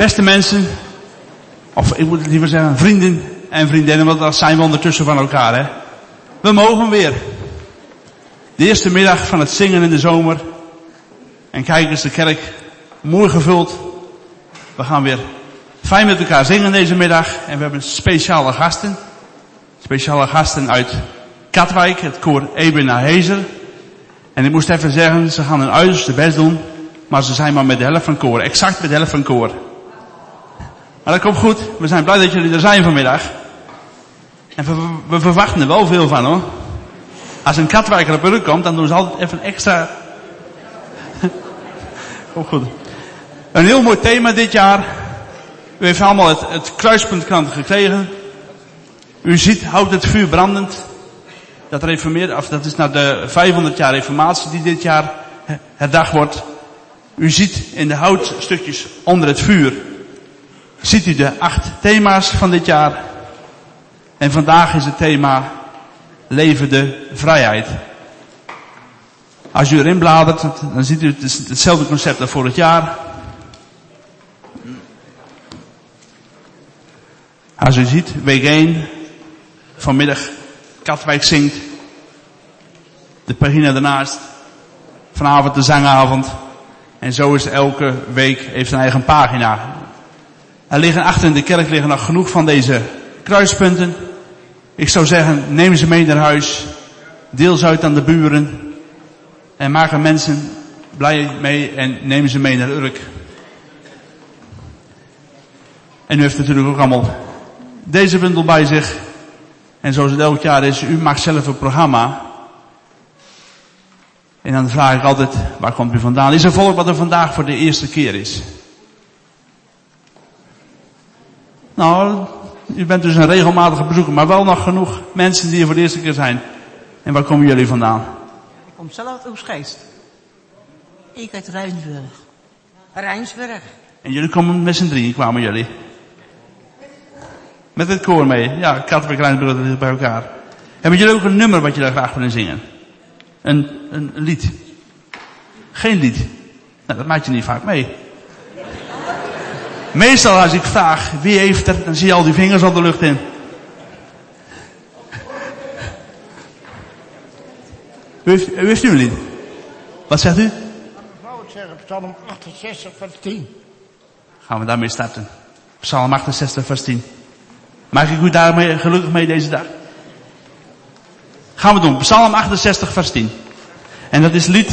Beste mensen, of ik moet liever zeggen vrienden en vriendinnen, want dat zijn we ondertussen van elkaar, hè. We mogen weer. De eerste middag van het zingen in de zomer. En kijk eens, de kerk mooi gevuld. We gaan weer fijn met elkaar zingen deze middag. En we hebben speciale gasten. Speciale gasten uit Katwijk, het koor Ebena Hezer. En ik moest even zeggen, ze gaan hun uiterste best doen. Maar ze zijn maar met de helft van koor. Exact met de helft van koor. Maar dat komt goed. We zijn blij dat jullie er zijn vanmiddag. En we, verwachten er wel veel van hoor. Als een Katwijker op rug komt, dan doen ze altijd even extra. Komt goed. Een heel mooi thema dit jaar. U heeft allemaal het, kruispuntkrant gekregen. U ziet, houdt het vuur brandend. Dat reformeert, of dat is naar de 500 jaar reformatie die dit jaar herdacht wordt. U ziet in de houtstukjes onder het vuur, ziet u de acht thema's van dit jaar. En vandaag is het thema levende vrijheid. Als u erin bladert, dan ziet u hetzelfde concept als vorig jaar. Als u ziet, week 1, vanmiddag, Katwijk zingt. De pagina daarnaast. Vanavond de zangavond. En zo is elke week, heeft zijn eigen pagina. Er liggen achter in de kerk liggen nog genoeg van deze kruispunten. Ik zou zeggen, neem ze mee naar huis. Deel ze uit aan de buren. En maak er mensen blij mee en neem ze mee naar Urk. En u heeft natuurlijk ook allemaal deze bundel bij zich. En zoals het elk jaar is, u maakt zelf een programma. En dan vraag ik altijd, waar komt u vandaan? Is er volk wat er vandaag voor de eerste keer is? Nou, u bent dus een regelmatige bezoeker, maar wel nog genoeg mensen die er voor de eerste keer zijn. En waar komen jullie vandaan? Ik kom zelf uit Oesgeest. Ik uit Rijnsburg. Rijnsburg. En jullie komen met z'n drieën, kwamen jullie. Met het koor mee. Ja, Katwijk Rijnsburg bij elkaar. Hebben jullie ook een nummer wat je daar graag willen zingen? Een, een, een lied? Geen lied? Nou, dat maak je niet vaak mee. Meestal als ik vraag wie heeft er, dan zie je al die vingers al de lucht in. U heeft, u heeft u een lied? Wat zegt u? Zeggen Psalm 68 vers 10. Gaan we daarmee starten. Psalm 68 vers 10. Maak ik u daarmee gelukkig mee deze dag? Gaan we doen. Psalm 68 vers 10. En dat is lied.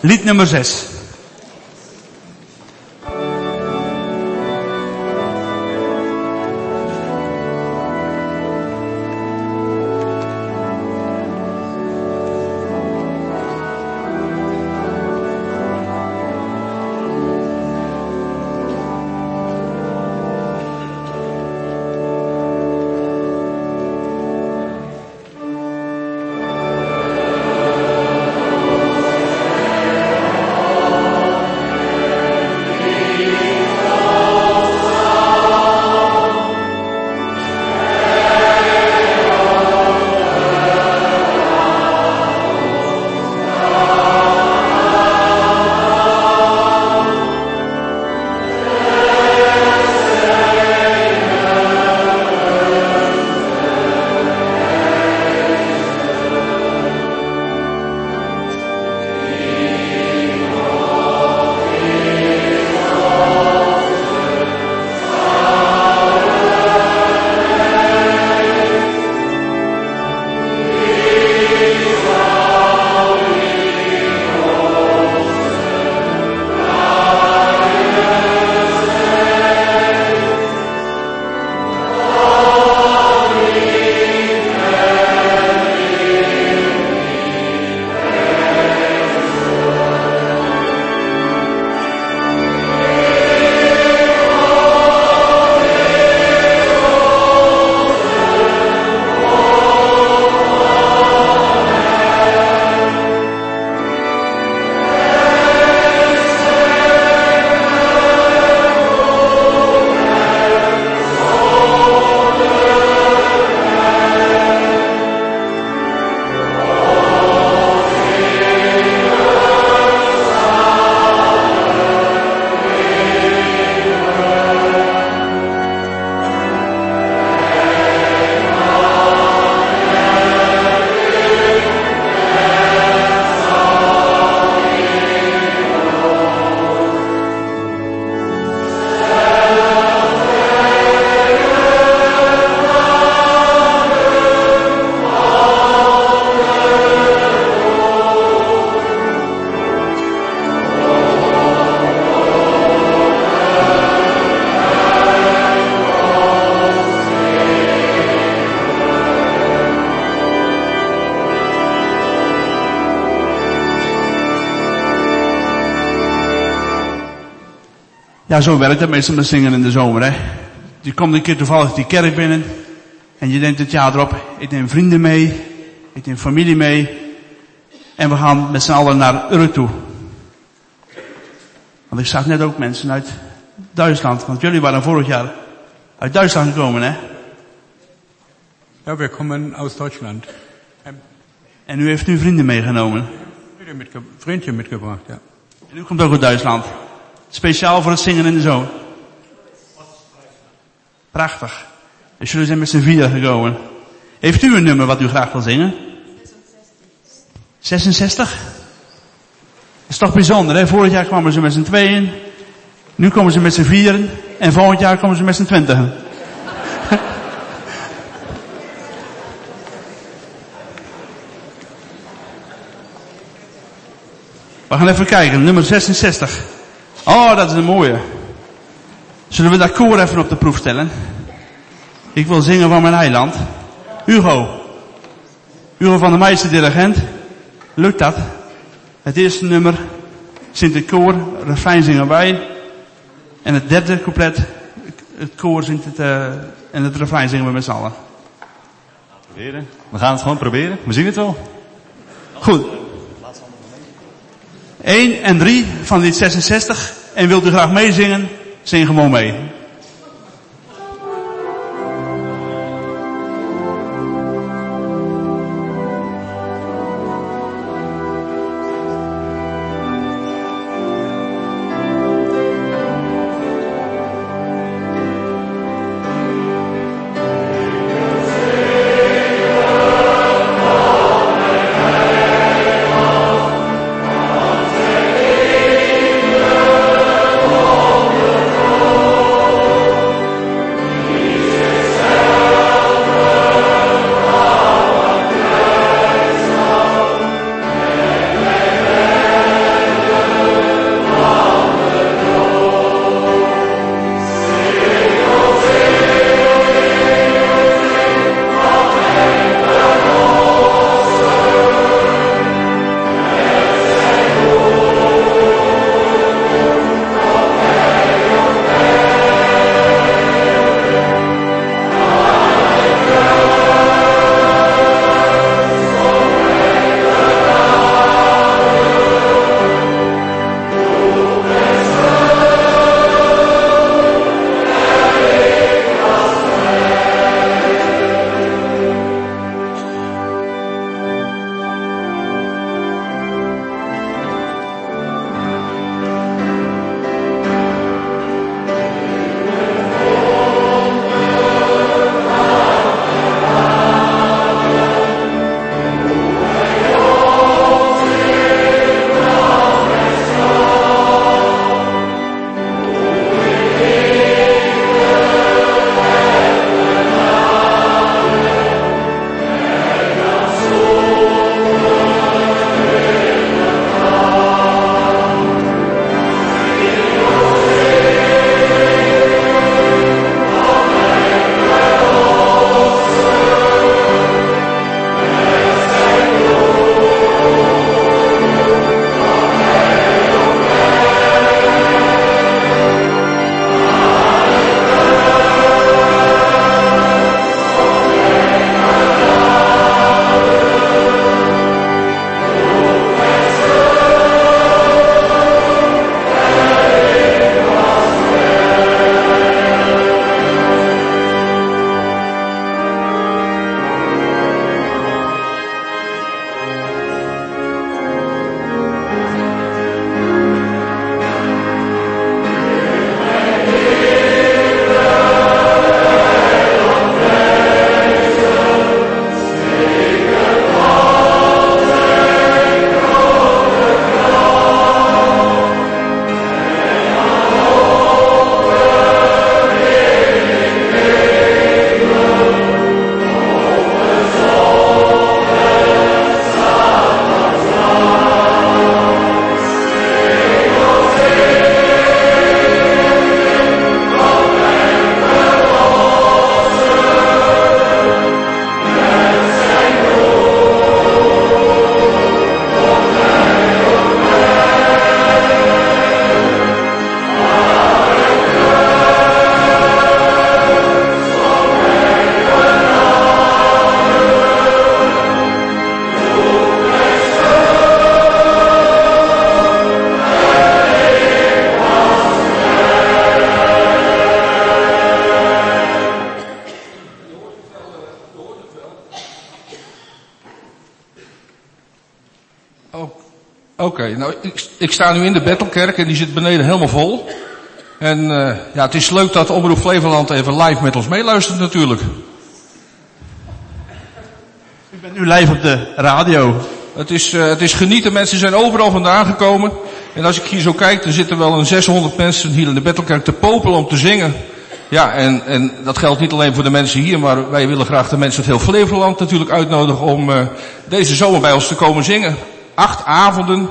Lied nummer 6. Ja, zo werkt het meestal met zingen in de zomer, hè. Je komt een keer toevallig die kerk binnen. En je denkt het jaar erop, ik neem vrienden mee. Ik neem familie mee. En we gaan met z'n allen naar Urk toe. Want ik zag net ook mensen uit Duitsland. Want jullie waren vorig jaar uit Duitsland gekomen, hè? Ja, wir kommen aus Deutschland. En u heeft uw vrienden meegenomen. Vriendje, mitgebracht, ja. En u komt ook uit Duitsland. Speciaal voor het zingen in de zoon. Prachtig. Dus jullie zijn met z'n vier gekomen. Heeft u een nummer wat u graag wil zingen? 66? Dat is toch bijzonder, hè? Vorig jaar kwamen ze met z'n tweeën. Nu komen ze met z'n vieren. En volgend jaar komen ze met z'n twintigen. We gaan even kijken, nummer 66. Oh, dat is een mooie. Zullen we dat koor even op de proef stellen? Ik wil zingen van mijn eiland. Hugo. Hugo van de Meijster dirigent. Lukt dat? Het eerste nummer zingt het koor, refrein zingen wij. En het derde couplet, het koor zingt het, uh, en het refrein zingen we met z'n allen. Proberen. We gaan het gewoon proberen. We zien het wel. Goed. 1 en 3 van lied 66. En wilt u graag meezingen? Zing gewoon mee. Nou, ik, ik sta nu in de Bettelkerk en die zit beneden helemaal vol. En uh, ja, het is leuk dat Omroep Flevoland even live met ons meeluistert natuurlijk. U bent nu live op de radio. Het is, uh, het is genieten, mensen zijn overal vandaan gekomen. En als ik hier zo kijk, dan zitten wel een 600 mensen hier in de Bettelkerk te popelen om te zingen. Ja, en, en dat geldt niet alleen voor de mensen hier, maar wij willen graag de mensen uit heel Flevoland natuurlijk uitnodigen om uh, deze zomer bij ons te komen zingen. Acht avonden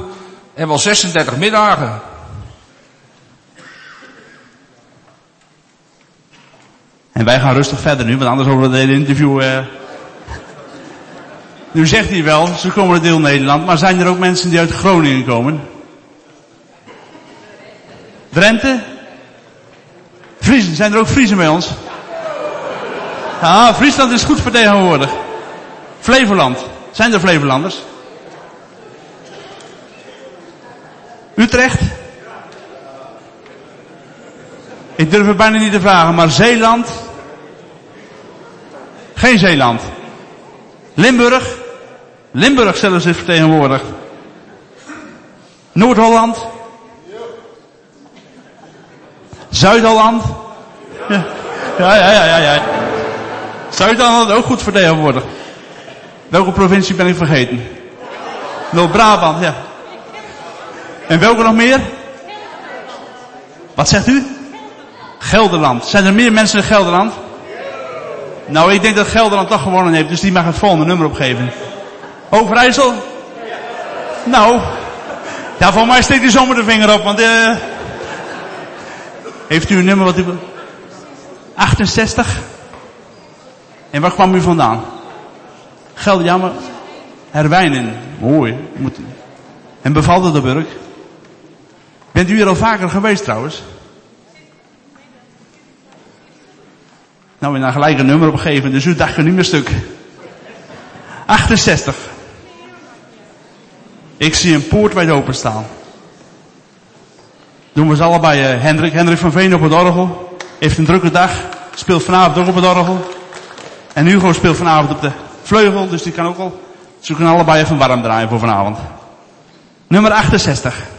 en wel 36 middagen. En wij gaan rustig verder nu, want anders over het hele interview. Uh... Nu zegt hij wel, ze komen uit deel Nederland, maar zijn er ook mensen die uit Groningen komen? Drenthe? Friesen, zijn er ook Friesen bij ons? Ja, Friesland is goed vertegenwoordigd. Flevoland, zijn er Flevolanders? Utrecht? Ik durf het bijna niet te vragen, maar Zeeland? Geen Zeeland. Limburg? Limburg zelfs is vertegenwoordigd. Noord-Holland? Zuid-Holland? Ja. ja, ja, ja, ja. Zuid-Holland ook goed vertegenwoordigd. Welke provincie ben ik vergeten? Noord-Brabant, ja. En welke nog meer? Wat zegt u? Gelderland. Zijn er meer mensen in Gelderland? Nou, ik denk dat Gelderland toch gewonnen heeft, dus die mag het volgende nummer opgeven. Overijssel? Nou, ja, voor mij steekt u zomaar de vinger op, want uh, heeft u een nummer wat u... 68? En waar kwam u vandaan? Gelder, ja, maar Herwijnen. Mooi. En bevalt het de Burg? Bent u hier al vaker geweest trouwens? Nou, we dan gelijk een nummer opgeven, dus u dacht er niet meer stuk. 68. Ik zie een poort wijd open staan. Doen we ze allebei uh, Hendrik. Hendrik van Veen op het orgel. Heeft een drukke dag. Speelt vanavond ook op het orgel. En Hugo speelt vanavond op de vleugel, dus die kan ook al. Ze kunnen allebei even warm draaien voor vanavond. Nummer 68.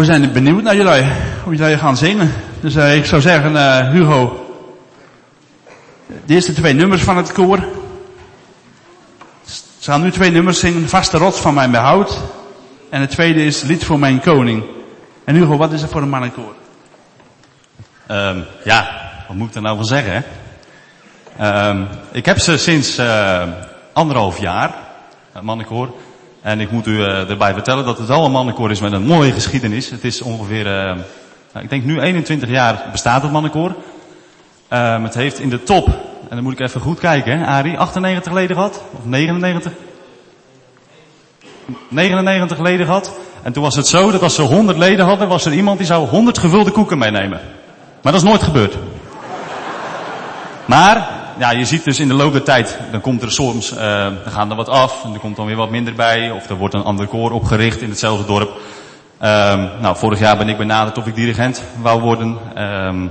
We zijn benieuwd naar jullie, hoe jullie gaan zingen. Dus eh, ik zou zeggen, eh, Hugo, de eerste twee nummers van het koor. Ze gaan nu twee nummers zingen, Vaste rots van mijn behoud. En het tweede is Lied voor mijn koning. En Hugo, wat is er voor een mannenkoor? Ehm, ja, wat moet ik er nou van zeggen, hè? Ehm, ik heb ze sinds eh, anderhalf jaar, het mannenkoor. En ik moet u eh, erbij vertellen dat het al een mannenkoor is met een mooie geschiedenis. Het is ongeveer, eh, nou, ik denk nu 21 jaar bestaat het mannenkoor. Ehm, het heeft in de top, en dan moet ik even goed kijken, hè, Arie, 98 leden gehad? Of 99? 99 leden gehad. En toen was het zo dat als ze 100 leden hadden, was er iemand die zou 100 gevulde koeken meenemen. Maar dat is nooit gebeurd. Maar, ja, je ziet dus in de loop der tijd, dan komt er soms, uh, dan gaan er wat af, en er komt dan weer wat minder bij, of er wordt een ander koor opgericht in hetzelfde dorp. Um, nou, vorig jaar ben ik benaderd of ik dirigent wou worden. Um,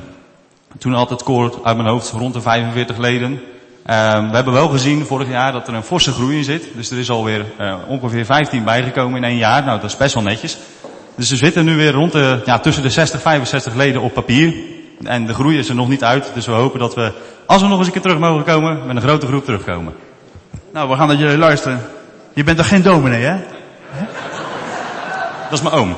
toen had het koor uit mijn hoofd rond de 45 leden. Um, we hebben wel gezien vorig jaar dat er een forse groei in zit. Dus er is alweer uh, ongeveer 15 bijgekomen in één jaar. Nou, dat is best wel netjes. Dus we zitten nu weer rond de, ja, tussen de 60 65 leden op papier. En de groei is er nog niet uit. Dus we hopen dat we, als we nog eens een keer terug mogen komen, met een grote groep terugkomen. Nou, we gaan naar jullie luisteren. Je bent toch geen dominee, hè? Dat is mijn oom.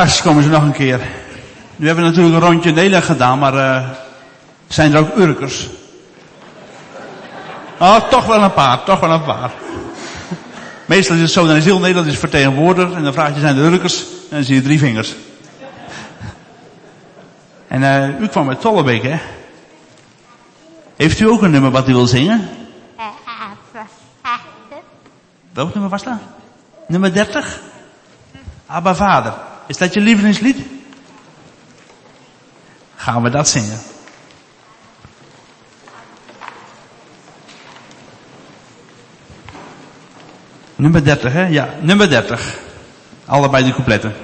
Straks komen ze nog een keer. Nu hebben we natuurlijk een rondje Nederland gedaan, maar uh, zijn er ook Urkers? Oh, toch wel een paar, toch wel een paar. Meestal is het zo, dan is heel Nederland is vertegenwoordigd en dan vraag je zijn de Urkers en dan zie je drie vingers. En uh, u kwam uit Tollebeek, hè? Heeft u ook een nummer wat u wil zingen? Welk nummer was dat? Nummer 30? Abba Vader. Is dat je lievelingslied? Gaan we dat zingen? Nummer 30, hè? Ja, nummer 30. Allebei de coupletten.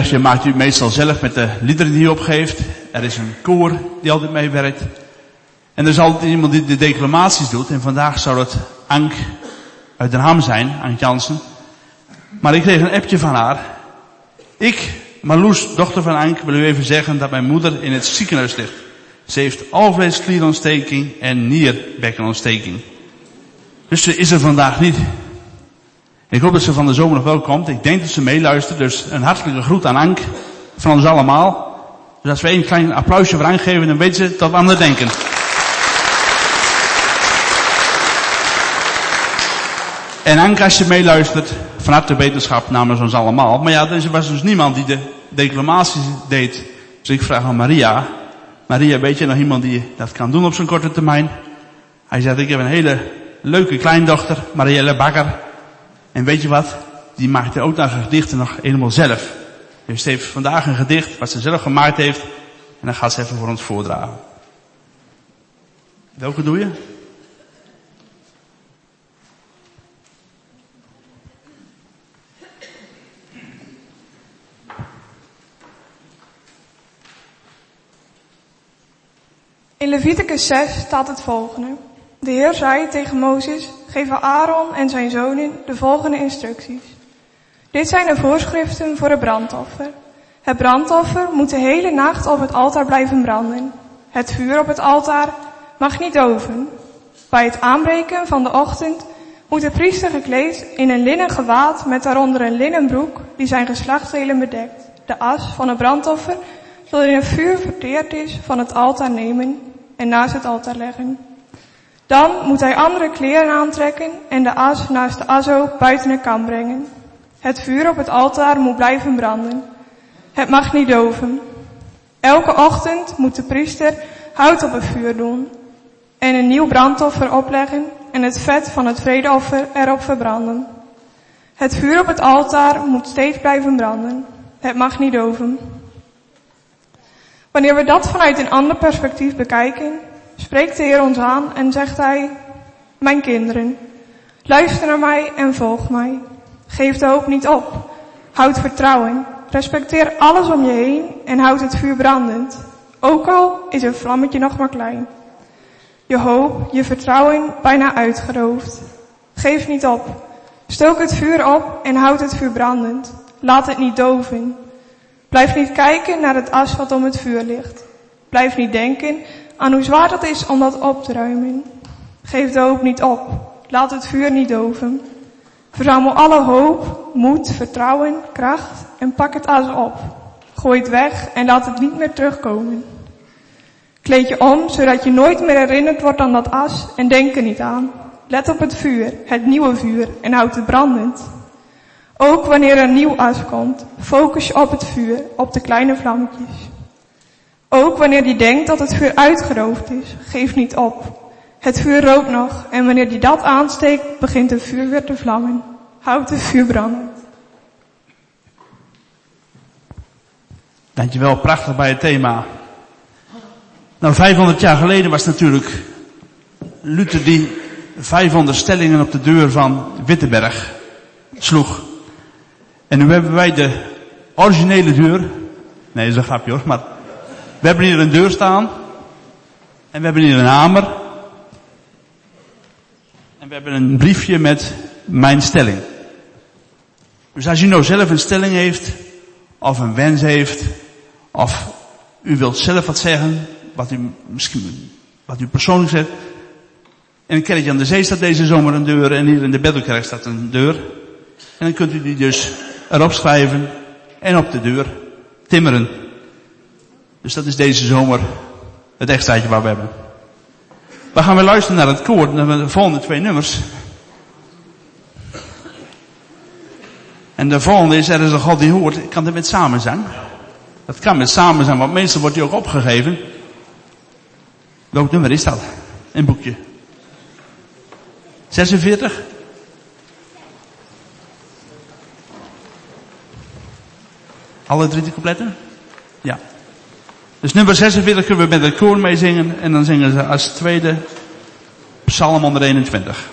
Middagje maakt u meestal zelf met de liederen die u opgeeft. Er is een koor die altijd meewerkt. En er is altijd iemand die de declamaties doet. En vandaag zou dat Ank uit Den Ham zijn, Ank Jansen. Maar ik kreeg een appje van haar. Ik, Marloes, dochter van Ank, wil u even zeggen dat mijn moeder in het ziekenhuis ligt. Ze heeft alvleesklierontsteking en nierbekkenontsteking. Dus ze is er vandaag niet. Ik hoop dat ze van de zomer nog wel komt. Ik denk dat ze meeluistert. Dus een hartelijke groet aan Ank van ons allemaal. Dus als we een klein applausje voor geven, dan weten ze dat aan denken. En Anke, als je meeluistert, van harte wetenschap namens ons allemaal. Maar ja, er was dus niemand die de declamatie deed. Dus ik vraag aan Maria. Maria, weet je nog iemand die dat kan doen op zo'n korte termijn? Hij zegt, ik heb een hele leuke kleindochter, Marielle Bakker. En weet je wat? Die maakte ook naar gedichten nog helemaal zelf. Dus ze heeft vandaag een gedicht wat ze zelf gemaakt heeft. En dan gaat ze even voor ons voordragen. Welke doe je? In Leviticus 6 staat het volgende. De Heer zei tegen Mozes, geef Aaron en zijn zonen de volgende instructies. Dit zijn de voorschriften voor het brandoffer. Het brandoffer moet de hele nacht op het altaar blijven branden. Het vuur op het altaar mag niet doven. Bij het aanbreken van de ochtend moet de priester gekleed in een linnen gewaad met daaronder een linnen broek die zijn geslachtsdelen bedekt. De as van het brandoffer zal in het vuur verteerd is van het altaar nemen en naast het altaar leggen. Dan moet hij andere kleren aantrekken en de as naast de aso buiten de kam brengen. Het vuur op het altaar moet blijven branden. Het mag niet doven. Elke ochtend moet de priester hout op het vuur doen en een nieuw brandoffer opleggen en het vet van het vredeoffer erop verbranden. Het vuur op het altaar moet steeds blijven branden. Het mag niet doven. Wanneer we dat vanuit een ander perspectief bekijken, spreekt de Heer ons aan en zegt Hij, mijn kinderen, luister naar mij en volg mij. Geef de hoop niet op. Houd vertrouwen. Respecteer alles om je heen en houd het vuur brandend. Ook al is een vlammetje nog maar klein. Je hoop, je vertrouwen bijna uitgeroofd. Geef niet op. Stook het vuur op en houd het vuur brandend. Laat het niet doven. Blijf niet kijken naar het as wat om het vuur ligt. Blijf niet denken aan hoe zwaar het is om dat op te ruimen. Geef de hoop niet op. Laat het vuur niet doven. Verzamel alle hoop, moed, vertrouwen, kracht en pak het as op. Gooi het weg en laat het niet meer terugkomen. Kleed je om, zodat je nooit meer herinnerd wordt aan dat as en denk er niet aan. Let op het vuur, het nieuwe vuur en houd het brandend. Ook wanneer er nieuw as komt, focus je op het vuur, op de kleine vlammetjes. Ook wanneer je denkt dat het vuur uitgeroofd is, geef niet op. Het vuur rookt nog en wanneer je dat aansteekt, begint het vuur weer te vlammen. Houd het vuur brandend. Dankjewel, prachtig bij het thema. Nou, 500 jaar geleden was natuurlijk Luther die 500 stellingen op de deur van Wittenberg sloeg. En nu hebben wij de originele deur. Nee, dat is een grapje hoor, maar we hebben hier een deur staan. En we hebben hier een hamer. En we hebben een briefje met mijn stelling. Dus als u nou zelf een stelling heeft, of een wens heeft, of u wilt zelf wat zeggen, wat u misschien, wat u persoonlijk zegt. In een kerkje aan de zee staat deze zomer een deur en hier in de Beddelkerk staat een deur. En dan kunt u die dus erop schrijven en op de deur timmeren. Dus dat is deze zomer het extraatje waar we hebben. We gaan weer luisteren naar het koor, naar de volgende twee nummers. En de volgende is, er is een God die hoort, kan dit met samenzang? Dat kan met samenzang, want meestal wordt die ook opgegeven. Welk nummer is dat? Een boekje. 46? Alle drie de? Dus nummer 46 kunnen we met het koor meezingen en dan zingen ze als tweede Psalm 121.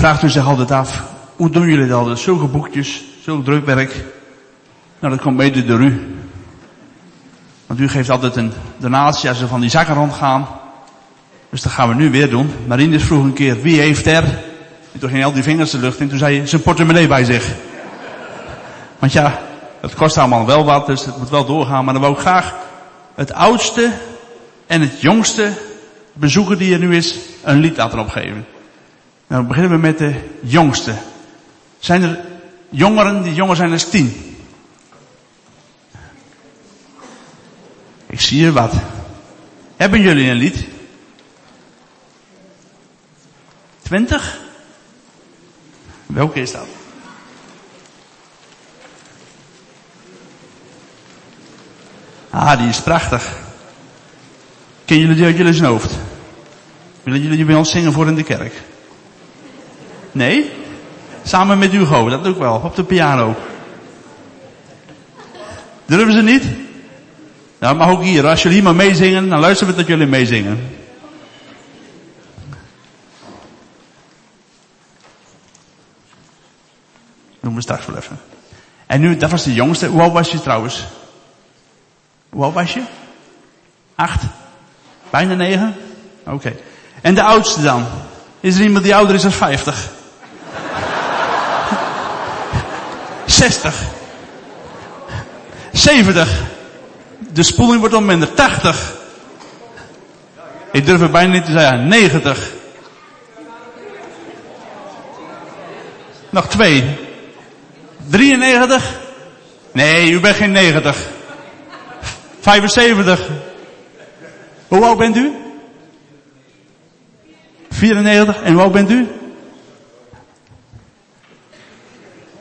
Vraagt u zich altijd af, hoe doen jullie dat? Zulke boekjes, zulk drukwerk. Nou, dat komt mede door u. Want u geeft altijd een donatie als ze van die zakken rondgaan. Dus dat gaan we nu weer doen. Marines vroeg een keer, wie heeft er? En toen ging al die vingers de lucht in. Toen zei hij zijn portemonnee bij zich. Want ja, het kost allemaal wel wat, dus het moet wel doorgaan. Maar dan wou ik graag het oudste en het jongste bezoeker die er nu is, een lied laten opgeven. Nou, beginnen we met de jongste. Zijn er jongeren die jonger zijn dan tien? Ik zie er wat. Hebben jullie een lied? Twintig? Welke is dat? Ah, die is prachtig. Kennen jullie die uit jullie zijn hoofd? Willen jullie bij ons zingen voor in de kerk? Nee? Samen met Hugo, dat doe ik wel, op de piano. Durven ze niet? Nou, maar ook hier, als jullie hier maar meezingen, dan luisteren we dat jullie meezingen. Doen we straks wel even. En nu, dat was de jongste. Hoe oud was je trouwens? Hoe oud was je? Acht? Bijna negen? Oké. En de oudste dan? Is er iemand die ouder is dan 50? 60? 70? De spoeling wordt al minder. 80? Ik durf het bijna niet te zeggen. 90? Nog twee. 93? Nee, u bent geen 90. 75? Hoe oud bent u? 94. En hoe oud bent u?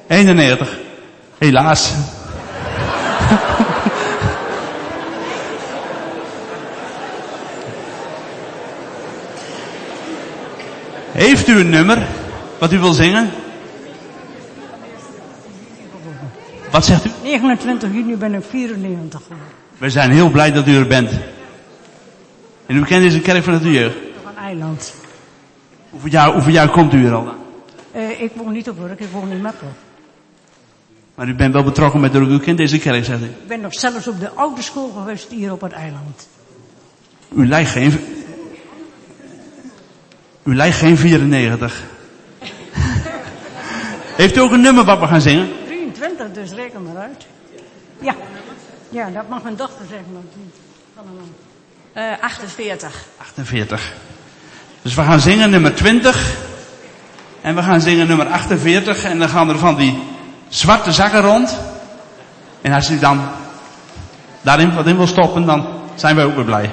91. Helaas. Heeft u een nummer wat u wil zingen? Wat zegt u? 29 juni ben ik 94 geworden. We zijn heel blij dat u er bent. En u kent deze kerk van het jeugd. Een eiland. Hoeveel jaar, hoeveel jaar komt u er al dan? Uh, ik woon niet op Urk, ik woon in Meppel. Maar u bent wel betrokken met de U kent deze kerk, zegt u? Ik ben nog zelfs op de oude school geweest hier op het eiland. U lijkt geen... U lijkt geen 94. Heeft u ook een nummer wat we gaan zingen? 23, dus reken maar uit. Ja, ja dat mag mijn dochter zeggen. Maar van een uh, 48. 48. Dus we gaan zingen nummer 20. En we gaan zingen nummer 48. En dan gaan er van die zwarte zakken rond. En als u dan daarin wat in wil stoppen, dan zijn wij ook weer blij.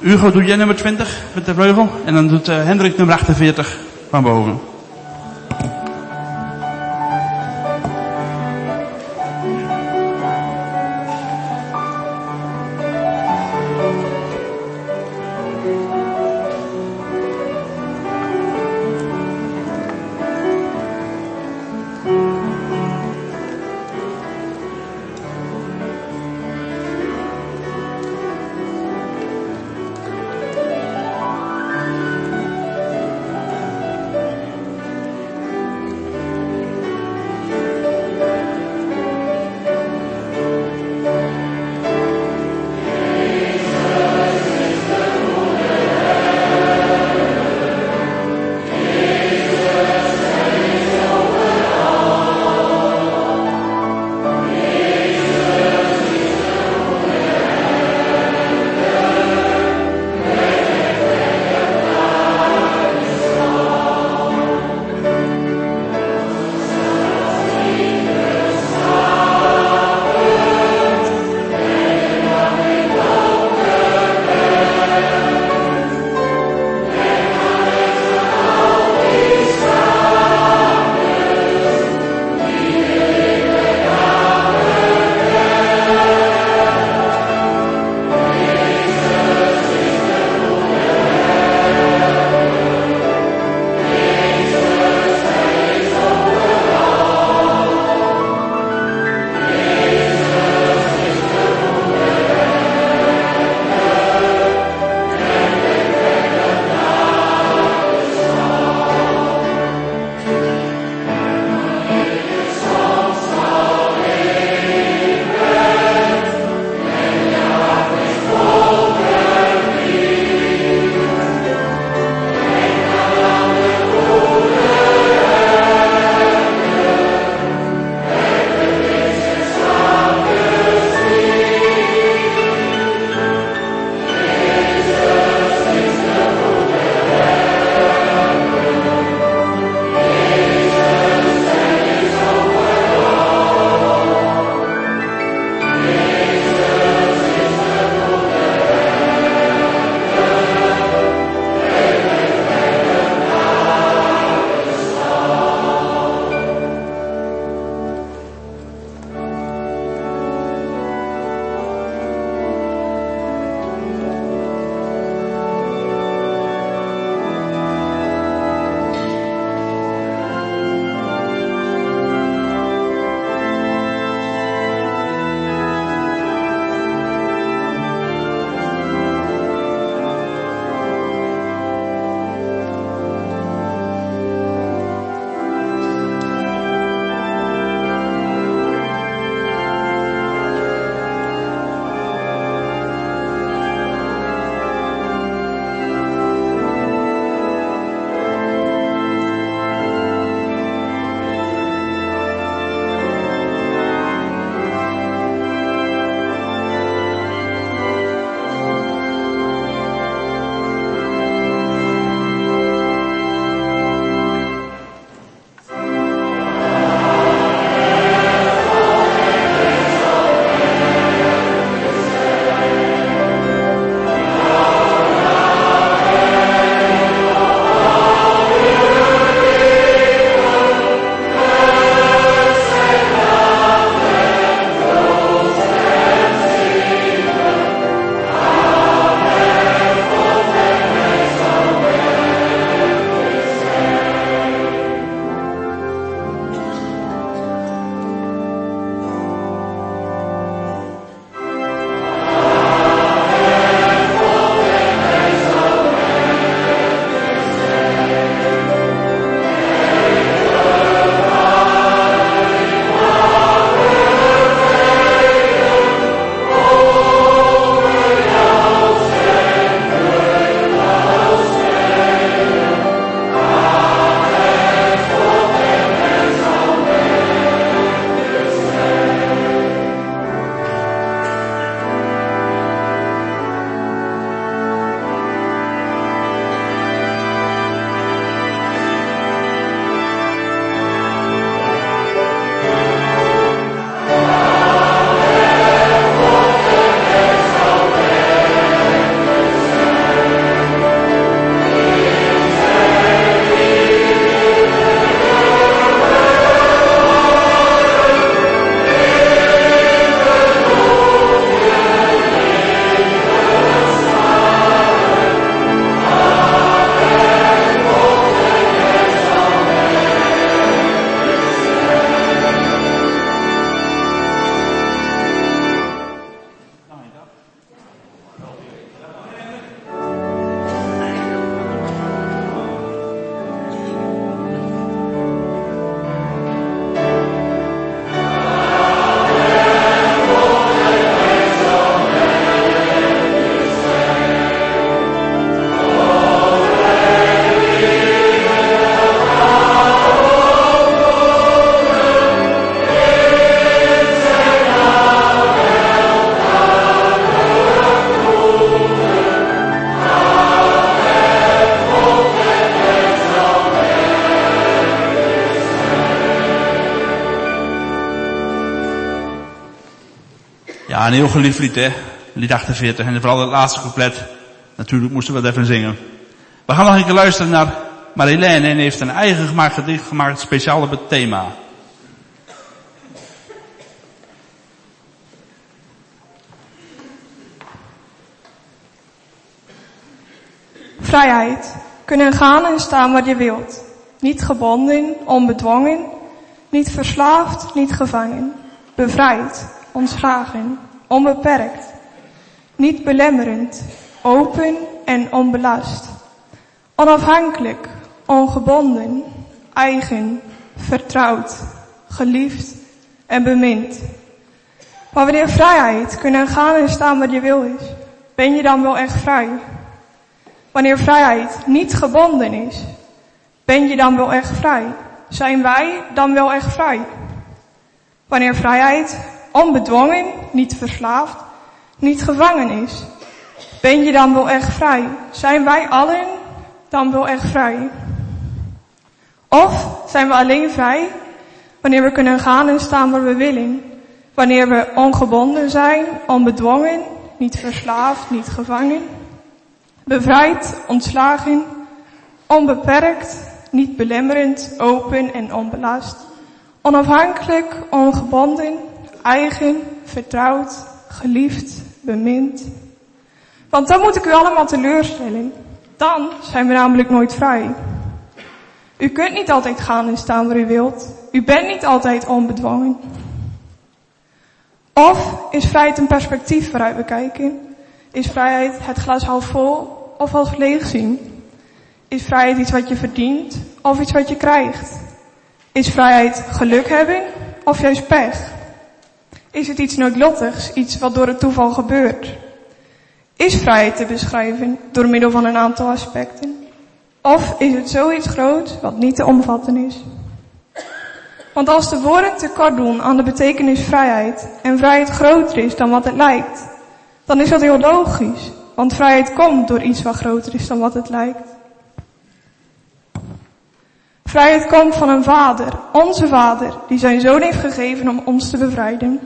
Hugo, doe jij nummer 20 met de vleugel? En dan doet uh, Hendrik nummer 48 van boven. Een heel geliefd lied, hè. Lied 48. En vooral het laatste couplet. Natuurlijk moesten we dat even zingen. We gaan nog een keer luisteren naar Marilène en heeft een eigen gemaakt gedicht gemaakt speciaal op het thema. Vrijheid. Kunnen gaan en staan waar je wilt. Niet gebonden, onbedwongen. Niet verslaafd, niet gevangen. Bevrijd, ontslagen, onbeperkt. Niet belemmerend, open en onbelast. Onafhankelijk, ongebonden, eigen, vertrouwd, geliefd en bemind. Maar wanneer vrijheid kunnen gaan en staan waar je wil is, ben je dan wel echt vrij? Wanneer vrijheid niet gebonden is, ben je dan wel echt vrij? Zijn wij dan wel echt vrij? Wanneer vrijheid onbedwongen, niet verslaafd, niet gevangen is, ben je dan wel echt vrij? Zijn wij allen dan wel echt vrij? Of zijn we alleen vrij wanneer we kunnen gaan en staan waar we willen? Wanneer we ongebonden zijn, onbedwongen, niet verslaafd, niet gevangen? Bevrijd, ontslagen, onbeperkt, niet belemmerend, open en onbelast. Onafhankelijk, ongebonden, eigen, vertrouwd, geliefd, bemind. Want dan moet ik u allemaal teleurstellen. Dan zijn we namelijk nooit vrij. U kunt niet altijd gaan en staan waar u wilt. U bent niet altijd onbedwongen. Of is vrijheid een perspectief waaruit we kijken? Is vrijheid het glas half vol of half leeg zien? Is vrijheid iets wat je verdient of iets wat je krijgt? Is vrijheid geluk hebben of juist pech? Is het iets noodlottigs, iets wat door het toeval gebeurt? Is vrijheid te beschrijven door middel van een aantal aspecten? Of is het zoiets groots wat niet te omvatten is? Want als de woorden tekort doen aan de betekenis vrijheid en vrijheid groter is dan wat het lijkt, dan is dat heel logisch. Want vrijheid komt door iets wat groter is dan wat het lijkt. Vrijheid komt van een vader, onze vader, die zijn zoon heeft gegeven om ons te bevrijden.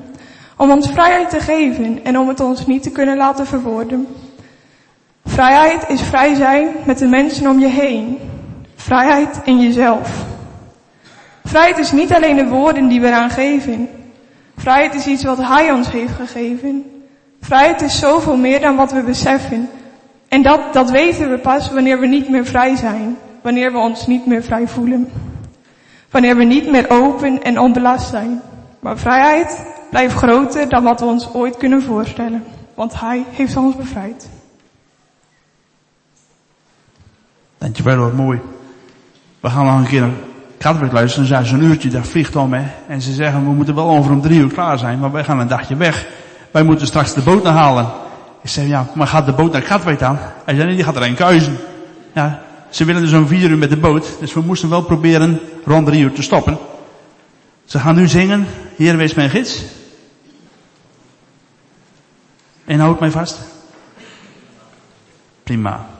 Om ons vrijheid te geven en om het ons niet te kunnen laten verwoorden. Vrijheid is vrij zijn met de mensen om je heen. Vrijheid in jezelf. Vrijheid is niet alleen de woorden die we eraan geven. Vrijheid is iets wat Hij ons heeft gegeven. Vrijheid is zoveel meer dan wat we beseffen. En dat, dat weten we pas wanneer we niet meer vrij zijn. Wanneer we ons niet meer vrij voelen. Wanneer we niet meer open en onbelast zijn. Maar vrijheid blijft groter dan wat we ons ooit kunnen voorstellen. Want Hij heeft ons bevrijd. Dankjewel hoor, mooi. We gaan nog een keer naar Katwijk luisteren. Zijn zo'n uurtje, dat vliegt om hè. En ze zeggen, we moeten wel over om drie uur klaar zijn. Maar wij gaan een dagje weg. Wij moeten straks de boot naar halen. Ik zeg, ja, maar gaat de boot naar Katwijk dan? Hij zei, nee, die gaat er een kuizen. Ja, ze willen dus om vier uur met de boot. Dus we moesten wel proberen rond drie uur te stoppen. Ze gaan nu zingen, Heer wees mijn gids. En houd mij vast. Prima.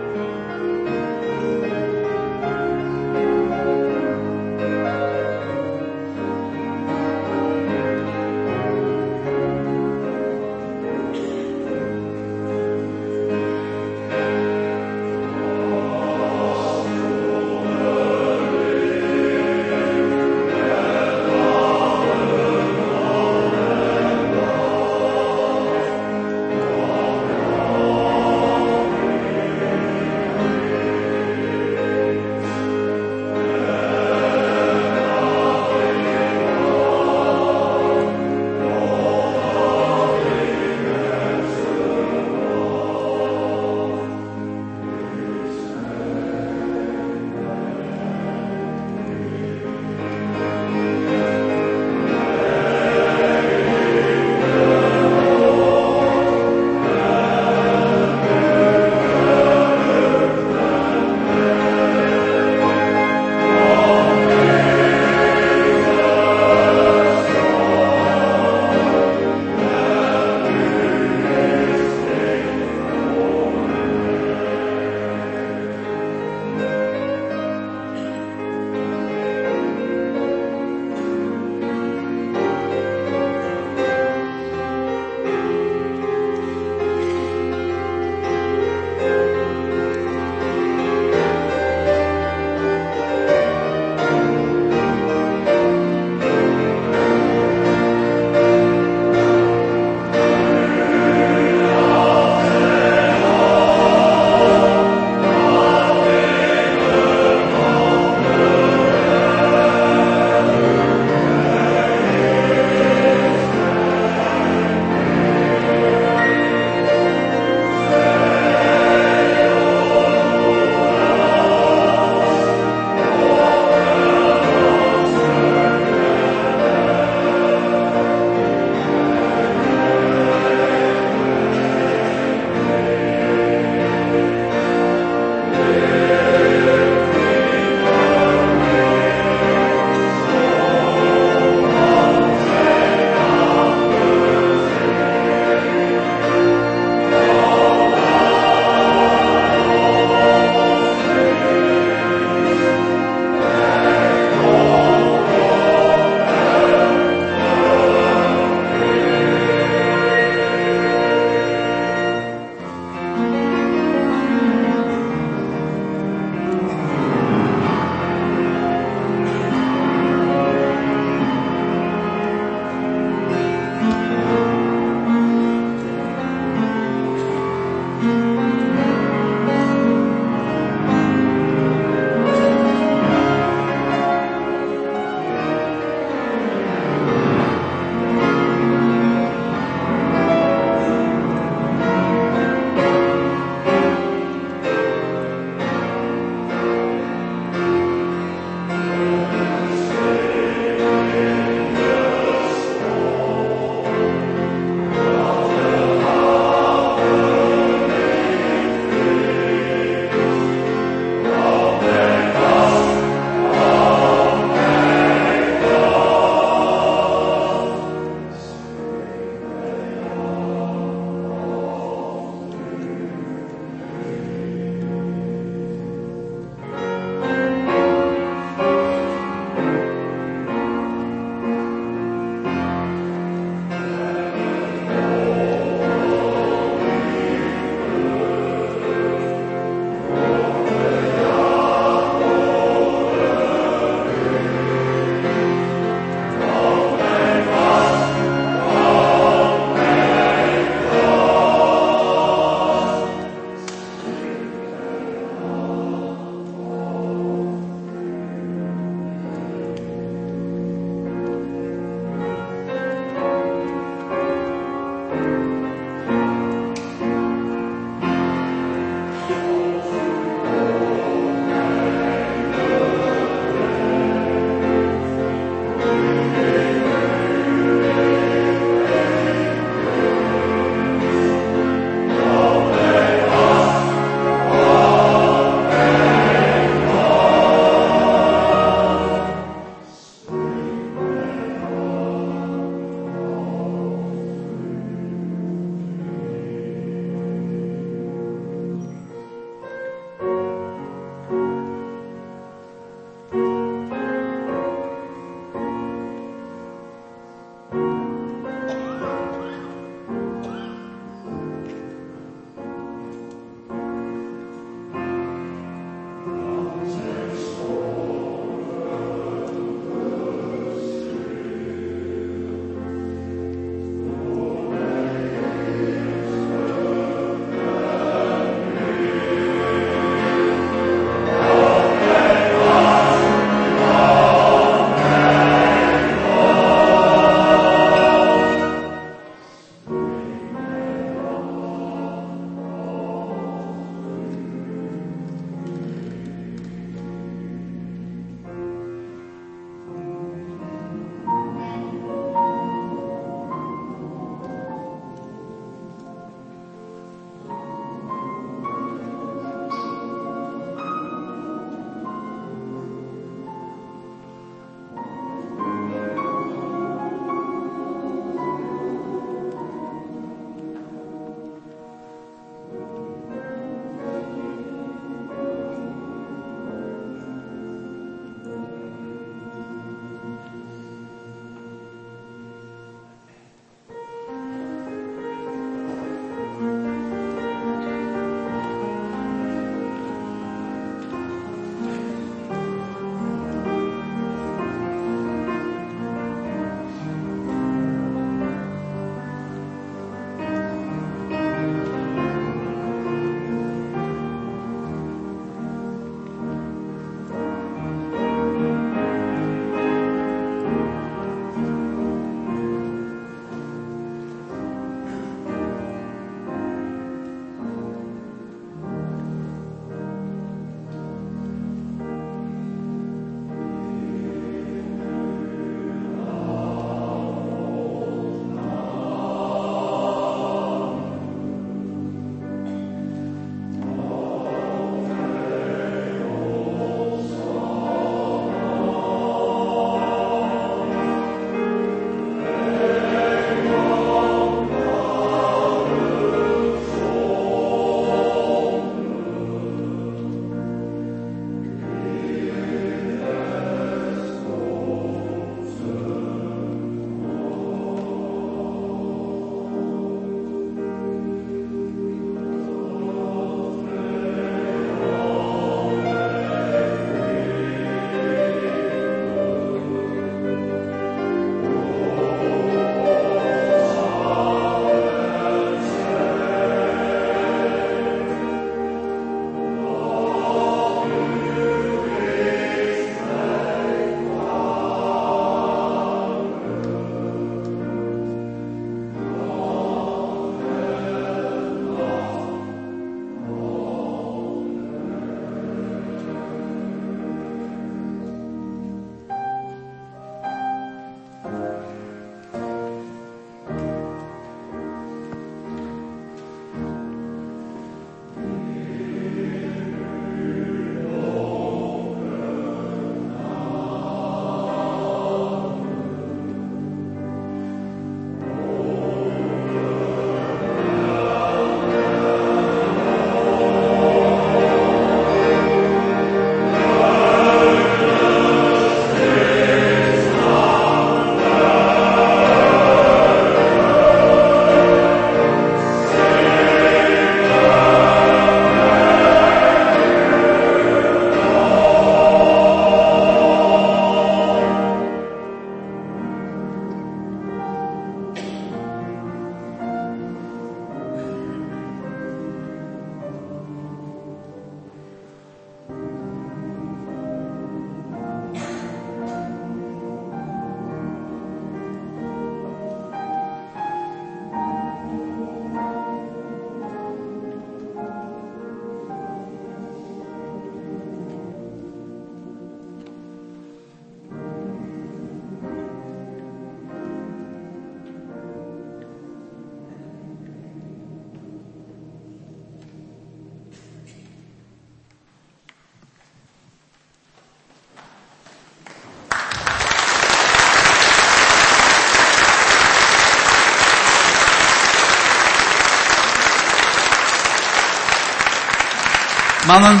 Mannen,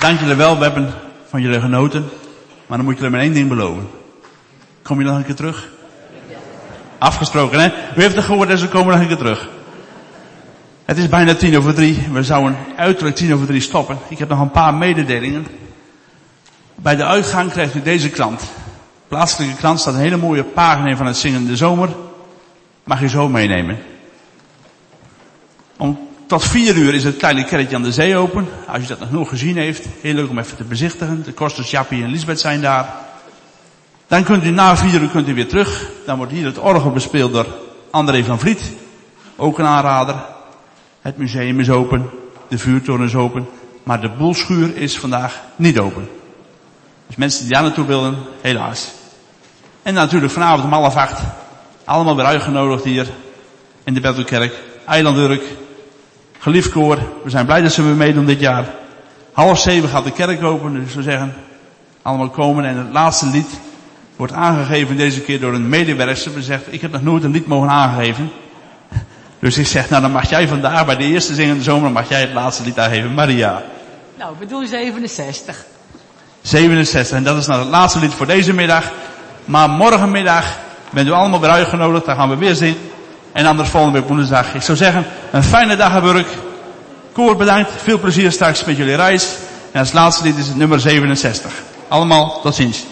dank jullie wel. We hebben van jullie genoten. Maar dan moet jullie maar één ding beloven. Kom je nog een keer terug? Afgesproken, hè? U heeft het gehoord en ze komen nog een keer terug. Het is bijna tien over drie. We zouden uiterlijk tien over drie stoppen. Ik heb nog een paar mededelingen. Bij de uitgang krijgt u deze krant. Plaatselijke krant staat een hele mooie pagina in van het zingende zomer. Mag je zo meenemen. Om tot vier uur is het kleine kerkje aan de zee open. Als je dat nog nooit gezien heeft, heel leuk om even te bezichtigen. De kosters Jappie en Lisbeth zijn daar. Dan kunt u na vier uur kunt u weer terug. Dan wordt hier het orgel bespeeld door André van Vliet. Ook een aanrader. Het museum is open. De vuurtoren is open. Maar de boelschuur is vandaag niet open. Dus mensen die daar naartoe willen, helaas. En natuurlijk vanavond om half acht. Allemaal weer uitgenodigd hier. In de Bettelkerk. Eilandurk. Geliefd koor. We zijn blij dat ze weer meedoen dit jaar. Half zeven gaat de kerk open. Dus we zeggen, allemaal komen. En het laatste lied wordt aangegeven deze keer door een medewerker. Ze zegt, ik heb nog nooit een lied mogen aangeven. Dus ik zeg, nou dan mag jij vandaag bij de eerste zingende zomer, mag jij het laatste lied aangeven. Maria. Nou, we doen 67. 67. En dat is nou het laatste lied voor deze middag. Maar morgenmiddag bent u allemaal weer uitgenodigd. Dan gaan we weer zingen. En anders volgende week woensdag. Ik zou zeggen, een fijne dag aan. Koor bedankt. Veel plezier straks met jullie reis. En als laatste lied is het nummer 67. Allemaal tot ziens.